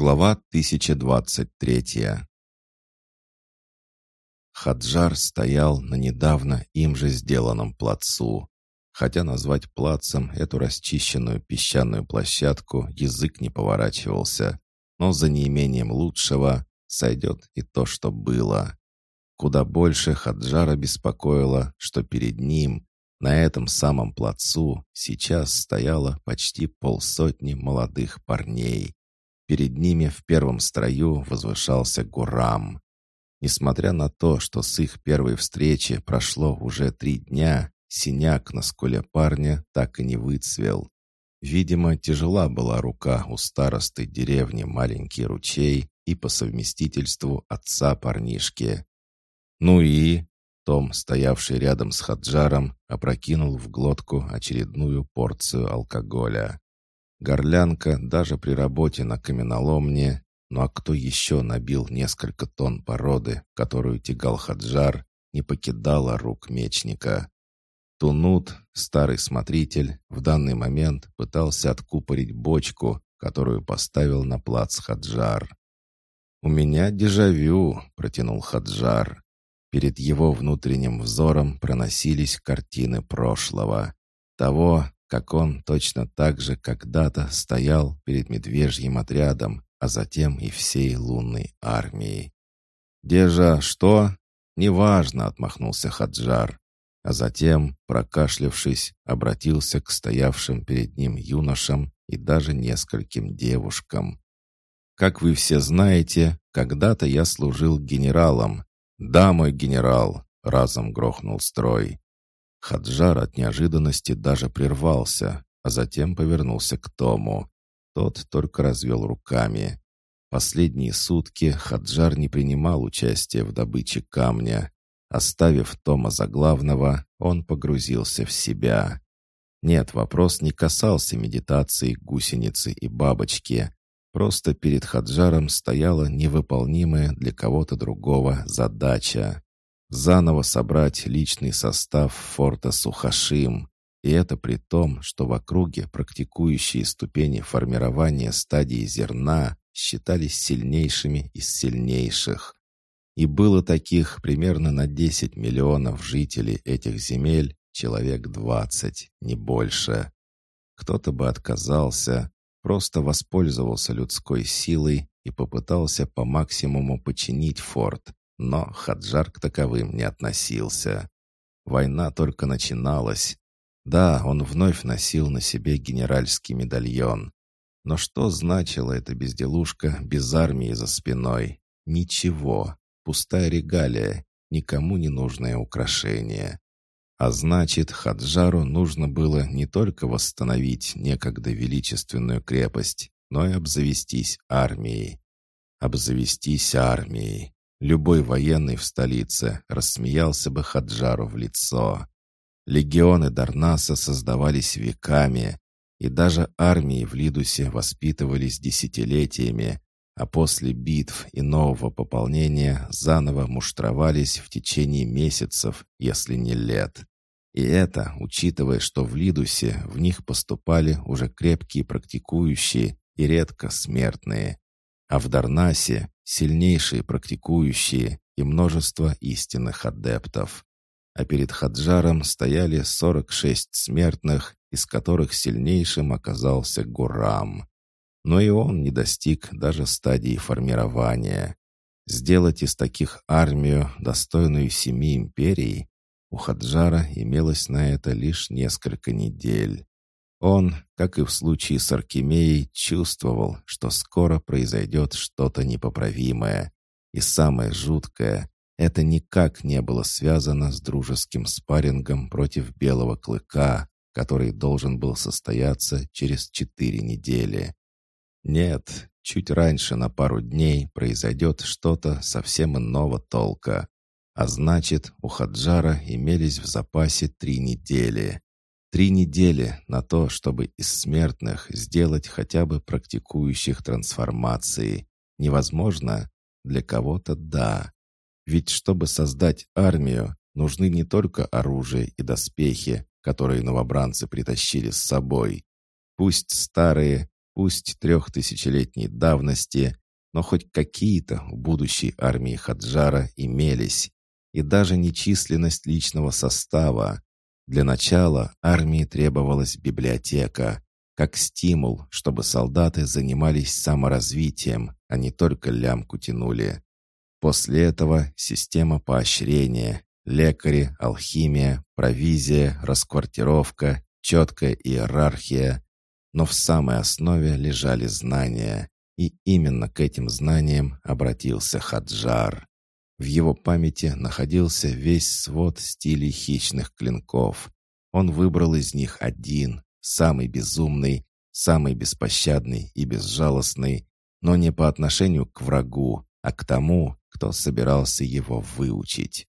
Глава 1023 Хаджар стоял на недавно им же сделанном плацу. Хотя назвать плацем эту расчищенную песчаную площадку язык не поворачивался, но за неимением лучшего сойдет и то, что было. Куда больше Хаджара беспокоило, что перед ним, на этом самом плацу, сейчас стояло почти полсотни молодых парней. Перед ними в первом строю возвышался Гурам. Несмотря на то, что с их первой встречи прошло уже три дня, синяк на скуле парня так и не выцвел. Видимо, тяжела была рука у старосты деревни Маленький ручей и по совместительству отца парнишки. Ну и... Том, стоявший рядом с Хаджаром, опрокинул в глотку очередную порцию алкоголя. Горлянка даже при работе на каменоломне, ну а кто еще набил несколько тонн породы, которую тягал Хаджар, не покидала рук мечника. Тунут, старый смотритель, в данный момент пытался откупорить бочку, которую поставил на плац Хаджар. «У меня дежавю», — протянул Хаджар. Перед его внутренним взором проносились картины прошлого. Того, как он точно так же когда-то стоял перед медвежьим отрядом, а затем и всей лунной армией. «Дежа, что?» «Неважно», — отмахнулся Хаджар, а затем, прокашлявшись, обратился к стоявшим перед ним юношам и даже нескольким девушкам. «Как вы все знаете, когда-то я служил генералом». «Да, мой генерал», — разом грохнул строй. Хаджар от неожиданности даже прервался, а затем повернулся к Тому. Тот только развел руками. Последние сутки Хаджар не принимал участия в добыче камня. Оставив Тома за главного, он погрузился в себя. Нет, вопрос не касался медитации гусеницы и бабочки. Просто перед Хаджаром стояла невыполнимая для кого-то другого задача заново собрать личный состав форта Сухашим, и это при том, что в округе практикующие ступени формирования стадии зерна считались сильнейшими из сильнейших. И было таких примерно на 10 миллионов жителей этих земель человек 20, не больше. Кто-то бы отказался, просто воспользовался людской силой и попытался по максимуму починить форт, но Хаджар к таковым не относился. Война только начиналась. Да, он вновь носил на себе генеральский медальон. Но что значила эта безделушка без армии за спиной? Ничего. Пустая регалия, никому не нужное украшение. А значит, Хаджару нужно было не только восстановить некогда величественную крепость, но и обзавестись армией. Обзавестись армией. Любой военный в столице рассмеялся бы Хаджару в лицо. Легионы Дарнаса создавались веками, и даже армии в Лидусе воспитывались десятилетиями, а после битв и нового пополнения заново муштровались в течение месяцев, если не лет. И это, учитывая, что в Лидусе в них поступали уже крепкие практикующие и редко смертные, а в Дарнасе сильнейшие практикующие и множество истинных адептов. А перед Хаджаром стояли 46 смертных, из которых сильнейшим оказался Гурам. Но и он не достиг даже стадии формирования. Сделать из таких армию, достойную семи империй, у Хаджара имелось на это лишь несколько недель. Он, как и в случае с Аркемией, чувствовал, что скоро произойдет что-то непоправимое. И самое жуткое, это никак не было связано с дружеским спаррингом против Белого Клыка, который должен был состояться через четыре недели. Нет, чуть раньше на пару дней произойдет что-то совсем иного толка. А значит, у Хаджара имелись в запасе три недели. Три недели на то, чтобы из смертных сделать хотя бы практикующих трансформации. Невозможно? Для кого-то да. Ведь чтобы создать армию, нужны не только оружие и доспехи, которые новобранцы притащили с собой. Пусть старые, пусть трехтысячелетней давности, но хоть какие-то у будущей армии Хаджара имелись, и даже нечисленность личного состава. Для начала армии требовалась библиотека, как стимул, чтобы солдаты занимались саморазвитием, а не только лямку тянули. После этого система поощрения, лекари, алхимия, провизия, расквартировка, четкая иерархия. Но в самой основе лежали знания, и именно к этим знаниям обратился Хаджар. В его памяти находился весь свод стилей хищных клинков. Он выбрал из них один, самый безумный, самый беспощадный и безжалостный, но не по отношению к врагу, а к тому, кто собирался его выучить.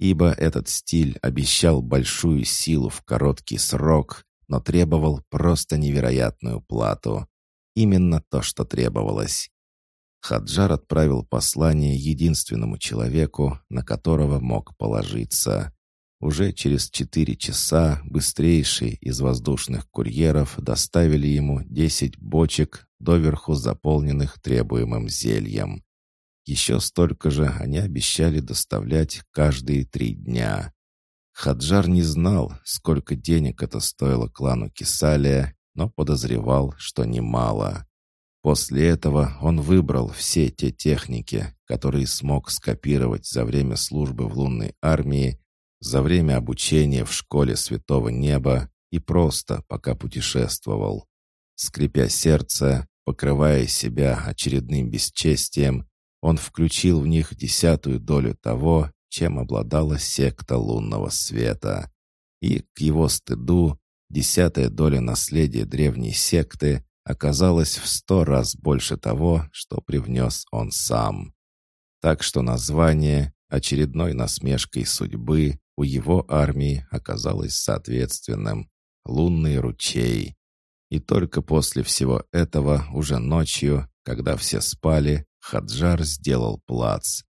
Ибо этот стиль обещал большую силу в короткий срок, но требовал просто невероятную плату. Именно то, что требовалось. Хаджар отправил послание единственному человеку, на которого мог положиться. Уже через четыре часа быстрейшие из воздушных курьеров доставили ему десять бочек, доверху заполненных требуемым зельем. Еще столько же они обещали доставлять каждые три дня. Хаджар не знал, сколько денег это стоило клану Кисалия, но подозревал, что немало. После этого он выбрал все те техники, которые смог скопировать за время службы в лунной армии за время обучения в школе Святого Неба и просто пока путешествовал. Скрипя сердце, покрывая себя очередным бесчестием, он включил в них десятую долю того, чем обладала секта лунного света. И, к его стыду, десятая доля наследия древней секты оказалась в сто раз больше того, что привнес он сам. Так что название, очередной насмешкой судьбы, у его армии оказалось соответственным «Лунный ручей». И только после всего этого, уже ночью, когда все спали, Хаджар сделал плац.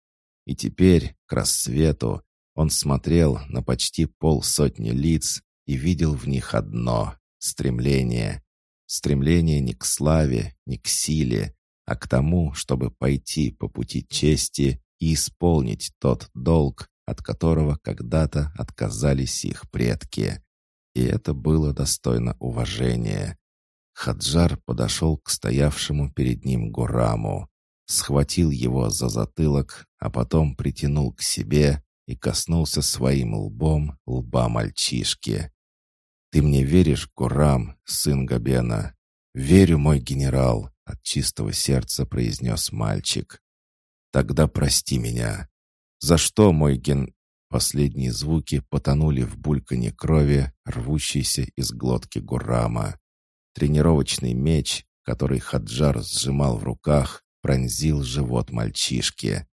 И теперь, к рассвету, он смотрел на почти полсотни лиц и видел в них одно — стремление. Стремление не к славе, не к силе, а к тому, чтобы пойти по пути чести и исполнить тот долг, от которого когда-то отказались их предки. И это было достойно уважения. Хаджар подошел к стоявшему перед ним Гураму, схватил его за затылок, а потом притянул к себе и коснулся своим лбом лба мальчишки. «Ты мне веришь, Гурам, сын Габена?» «Верю, мой генерал», — от чистого сердца произнес мальчик. «Тогда прости меня. За что мой ген...» Последние звуки потонули в бульканье крови, рвущейся из глотки Гурама. Тренировочный меч, который Хаджар сжимал в руках, пронзил живот мальчишки.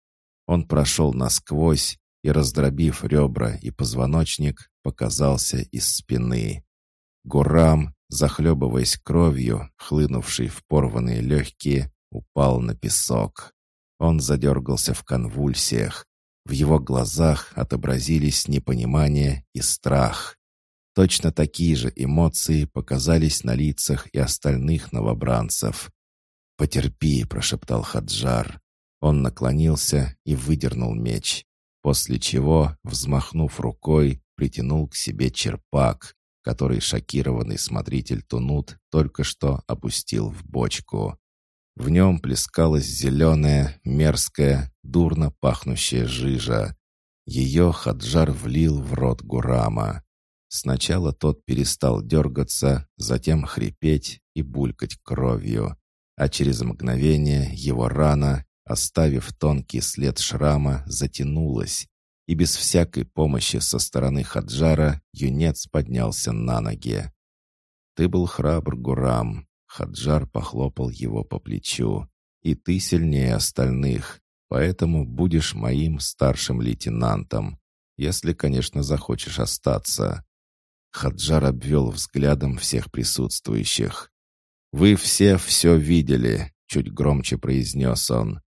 Он прошел насквозь и, раздробив ребра и позвоночник, показался из спины. Гурам, захлебываясь кровью, хлынувшей в порванные легкие, упал на песок. Он задергался в конвульсиях, в его глазах отобразились непонимание и страх. Точно такие же эмоции показались на лицах и остальных новобранцев. «Потерпи», — прошептал Хаджар. Он наклонился и выдернул меч, после чего, взмахнув рукой, притянул к себе черпак, который шокированный смотритель Тунут только что опустил в бочку. В нем плескалась зеленая, мерзкая, дурно пахнущая жижа. Ее Хаджар влил в рот Гурама. Сначала тот перестал дергаться, затем хрипеть и булькать кровью. А через мгновение его рана, оставив тонкий след шрама, затянулась, и без всякой помощи со стороны Хаджара юнец поднялся на ноги. «Ты был храбр, Гурам», Хаджар похлопал его по плечу. «И ты сильнее остальных, поэтому будешь моим старшим лейтенантом, если, конечно, захочешь остаться». Хаджар обвел взглядом всех присутствующих. «Вы все все видели», — чуть громче произнес он.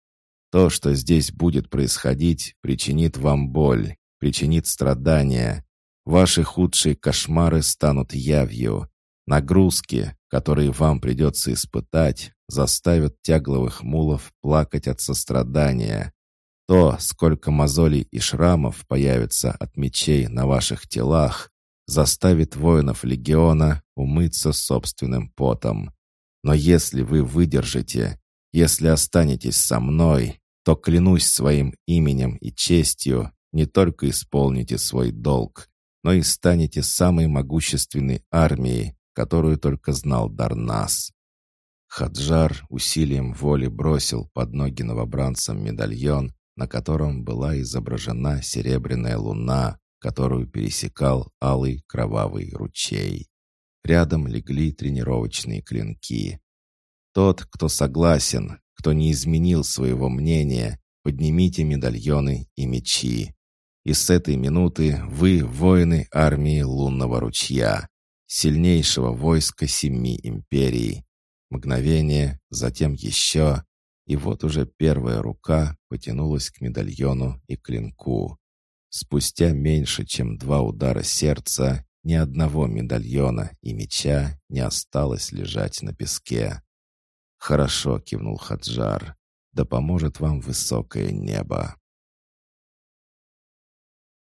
«То, что здесь будет происходить, причинит вам боль, причинит страдания. Ваши худшие кошмары станут явью. Нагрузки, которые вам придется испытать, заставят тягловых мулов плакать от сострадания. То, сколько мозолей и шрамов появится от мечей на ваших телах, заставит воинов легиона умыться собственным потом. Но если вы выдержите, если останетесь со мной, то клянусь своим именем и честью, не только исполните свой долг, но и станете самой могущественной армией, которую только знал Дарнас. Хаджар усилием воли бросил под ноги новобранцам медальон, на котором была изображена серебряная луна, которую пересекал алый кровавый ручей. Рядом легли тренировочные клинки. Тот, кто согласен, кто не изменил своего мнения, поднимите медальоны и мечи. И с этой минуты вы воины армии лунного ручья, сильнейшего войска семи империй. Мгновение, затем еще, и вот уже первая рука потянулась к медальону и клинку. Спустя меньше, чем два удара сердца, ни одного медальона и меча не осталось лежать на песке. «Хорошо», — кивнул Хаджар, — «да поможет вам высокое небо».